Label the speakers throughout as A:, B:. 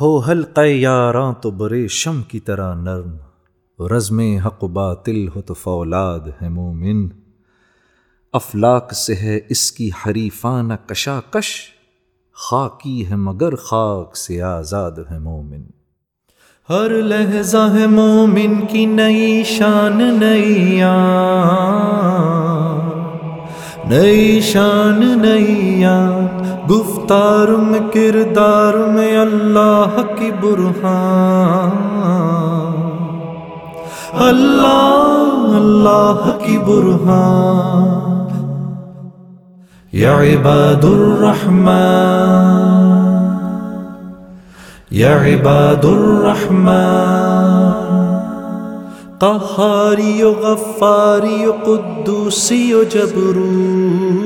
A: ہو حلقہ یاراں تو برے شم کی طرح نرم، رزم حق و باطل ہو تو فولاد ہے مومن۔ افلاک سے ہے اس کی حریفانہ کشاکش، خاکی ہے مگر خاک سے آزاد ہے مومن۔
B: ہر لہجہ ہے مومن کی نئی شان، نئی نئی شان، نئی گفتار میں کردار میں اللہ کی برہان۔ اللہ اللہ کی برہان۔ یا عباد الرحمن یا عباد الرحمن قہاری و غفاری و قدوسی و جبروت۔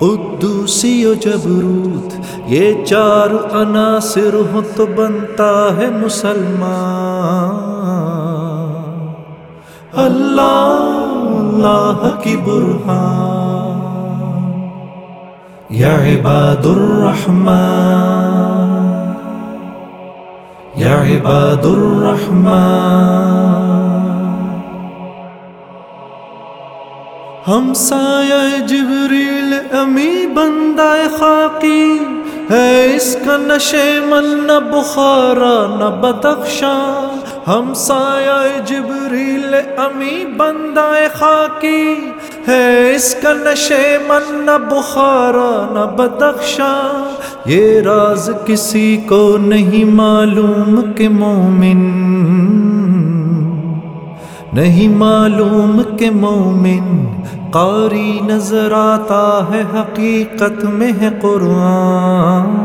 B: قدوسی و جبروت، یہ چار عناصر ہو تو بنتا ہے مسلمان۔ اللہ اللہ کی برہان، یا عباد الرحمن یا عباد الرحمن ہم سایہ جبریل امی بندہ خاکی ہے اس کا نشے من نہ بخارا نہ بدخشاں ہم سایہ جبریل امی بندہ خاکی ہے اس کا نشے من نہ بخارا نہ بدخشاں یہ راز کسی کو نہیں معلوم کہ مومن نہیں معلوم کہ مومن قاری نظر آتا ہے، حقیقت میں ہے قرآن۔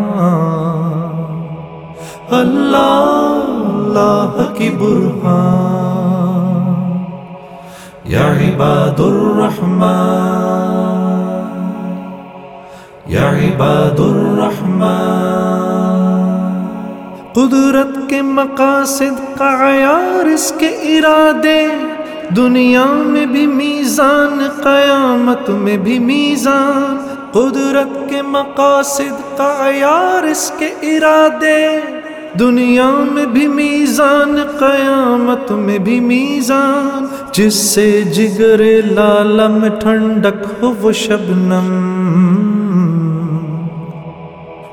B: اللہ اللہ کی برہان۔ یا عباد الرحمن یا عباد الرحمن قدرت کے مقاصد کا عیار اس کے ارادے دنیا میں بھی میزان، قیامت میں بھی میزان، قدرت کے مقاصد کا عیار اس کے ارادے۔ دنیا میں بھی میزان، قیامت میں بھی میزان، جس سے جگر لالم ٹھنڈک ہو وہ شبنم۔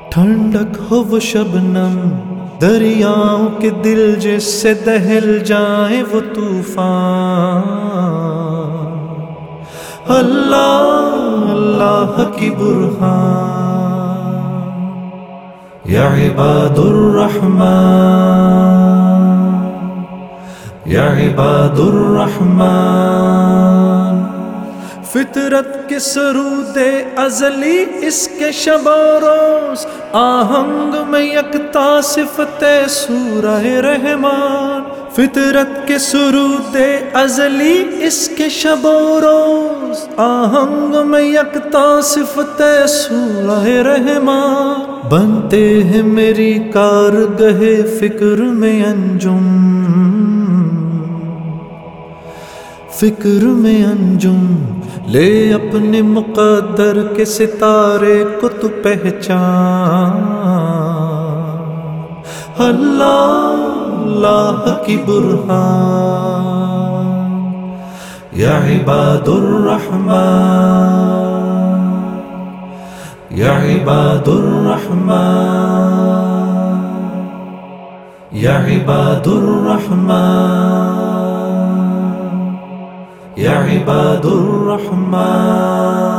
B: ٹھنڈک ہو وہ شبنم۔ دریاؤں کے دل جس سے دہل جائیں وہ طوفان۔ اللہ اللہ کی برہان۔ یا عباد الرحمن۔ یا عباد الرحمن۔ فطرت کے سرود ازلی اس کے شب و روز، آہنگ میں یکتا صفت سورہ رحمان۔ فطرت کے سرود ازلی اس کے شب و روز، آہنگ میں یکتا صفت سورہ رحمان۔ بنتے ہیں میری کار گہے فکر میں انجم۔ فکر میں انجم۔ لے اپنے مقدر کے ستارے کو تو پہچان۔ اللہ اللہ کی برہان۔ یا عباد الرحمن یا عباد الرحمن یا عباد الرحمن يا عباد الرحمن.